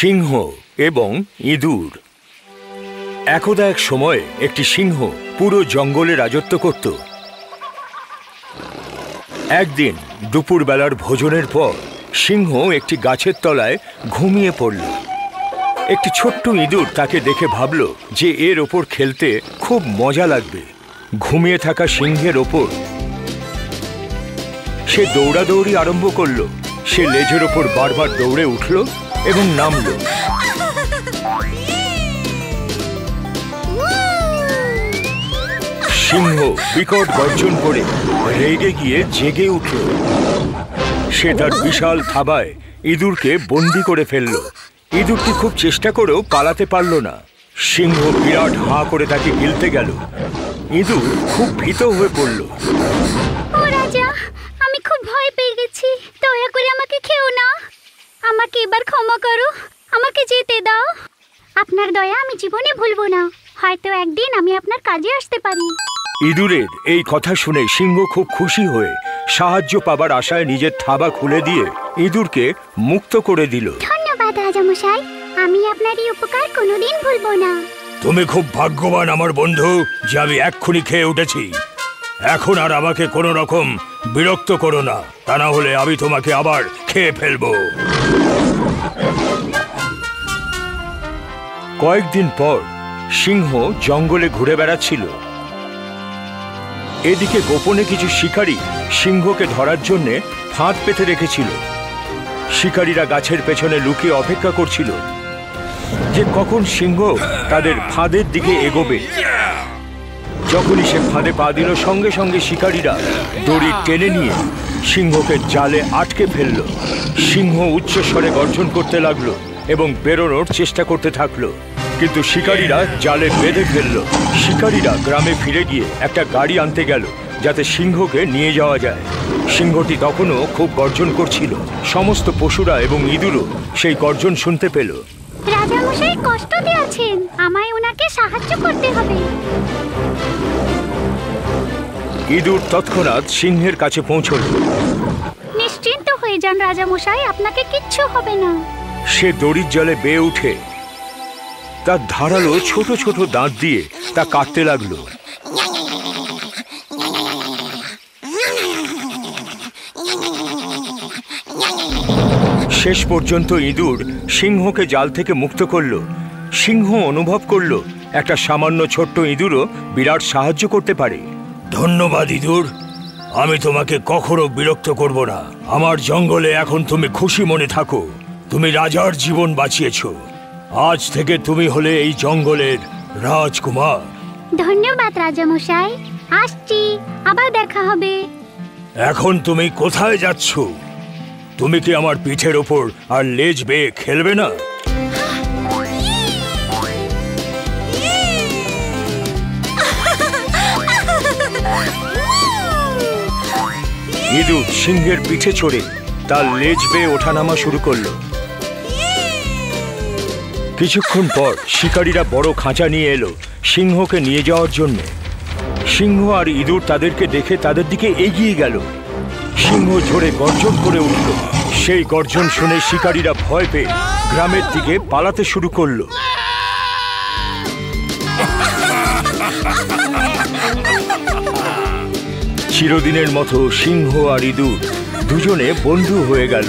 সিংহ এবং ইঁদুর। একদা এক সময়ে একটি সিংহ পুরো জঙ্গলে রাজত্ব করত। একদিন দুপুরবেলার ভোজনের পর সিংহ একটি গাছের তলায় ঘুমিয়ে পড়ল। একটি ছোট্ট ইঁদুর তাকে দেখে ভাবল যে এর ওপর খেলতে খুব মজা লাগবে। ঘুমিয়ে থাকা সিংহের ওপর। সে দৌড়াদৌড়ি আরম্ভ করল। সে লেজের ওপর বারবার দৌড়ে উঠল। এবং নামল। সিংহ বিকট গর্জন করে রেগে গিয়ে জেগে উঠল। সে তার বিশাল থাবায় ইঁদুরকে বন্দি করে ফেলল। ইঁদুরটি খুব চেষ্টা করেও পালাতে পারল না। সিংহ বিরাট হাঁ করে তাকে গিলতে গেল। ইঁদুর খুব ভীত হয়ে পড়ল ও রাজা আমি খুব ভয় পেয়ে গেছি দয়া করে আমাকে খেও না আমাকে এবার ক্ষমা করো। আমাকে যেতে দাও। আপনার দয়া আমি জীবনে ভুলবো না। হয়তো একদিন আমি আপনার কাজে আসতে পারি। ইঁদুরের এই কথা শুনে সিংহ খুব খুশি হয়ে সাহায্য পাবার আশায় নিজের থাবা খুলে দিয়ে ইঁদুরকে মুক্ত করে দিল। ধন্যবাদ রাজামশাই। আমি আপনার এই উপকার কোনোদিন ভুলবো না। তুমি খুব ভাগ্যবান আমার বন্ধু যে আমি এক্ষুনি খেয়ে উঠেছি। এখন আর আমাকে কোনো রকম বিরক্ত করো না। তা না হলে আমি তোমাকে আবার খেয়ে ফেলব। কয়েকদিন পর সিংহ জঙ্গলে ঘুরে বেড়াচ্ছিল। এদিকে গোপনে কিছু শিকারী সিংহকে ধরার জন্য ফাঁদ পেতে রেখেছিল। শিকারীরা গাছের পেছনে লুকিয়ে অপেক্ষা করছিল যে কখন সিংহ তাদের ফাঁদের দিকে এগোবে। যখনই সে ফাঁদে পা দিল, সঙ্গে সঙ্গে শিকারীরা দড়ি টেনে নিয়ে সিংহকে জালে আটকে ফেলল। সিংহ উচ্চস্বরে গর্জন করতে লাগল এবং বেরোনোর চেষ্টা করতে থাকল। কিন্তু শিকারীরা জালে বেঁধে ফেলল। শিকারীরা গ্রামে ফিরে গিয়ে একটা গাড়ি আনতে গেল, যাতে সিংহকে নিয়ে যাওয়া যায়। সিংহটি তখনও খুব গর্জন করছিল। সমস্ত পশুরা এবং ইঁদুরও সেই গর্জন শুনতে পেল। রাজামশাই কষ্ট দিয়েছেন। আমায় ওনাকে সাহায্য করতে হবে। ইঁদুর তৎক্ষণাৎ সিংহের কাছে পৌঁছল। নিশ্চিন্ত হয়ে যান রাজামশাই আপনাকে কিচ্ছু হবে না। সে দড়ির জলে বেয়ে উঠে তার ধারালো ছোট ছোট দাঁত দিয়ে তা কাটতে লাগল। শেষ পর্যন্ত ইঁদুর সিংহকে জাল থেকে মুক্ত করল। সিংহ অনুভব করল একটা সামান্য ছোট্ট ইঁদুরও বিরাট সাহায্য করতে পারে। ধন্যবাদ ইঁদুর আমি তোমাকে কখনো বিরক্ত করব না। আমার জঙ্গলে এখন তুমি খুশি মনে থাকো। তুমি রাজার জীবন বাঁচিয়েছ। আজ থেকে তুমি হলে এই জঙ্গলের রাজকুমার। ধন্যবাদ রাজামশাই। আসছি আবার দেখা হবে। এখন তুমি কোথায় যাচ্ছ? তুমি কি আমার পিঠের ওপর আর লেজ বেয়ে খেলবে না? ইঁদুর সিংহের পিঠে চড়ে তার লেজ বেয়ে ওঠানামা শুরু করল। কিছুক্ষণ পর শিকারীরা বড় খাঁচা নিয়ে এলো সিংহকে নিয়ে যাওয়ার জন্য। সিংহ আর ইঁদুর তাদেরকে দেখে তাদের দিকে এগিয়ে গেল। সিংহ ঝরে গর্জন করে উঠল। সেই গর্জন শুনে শিকারীরা ভয় পেয়ে গ্রামের দিকে পালাতে শুরু করল। চিরদিনের মতো সিংহ আর ইঁদুর দুজনে বন্ধু হয়ে গেল।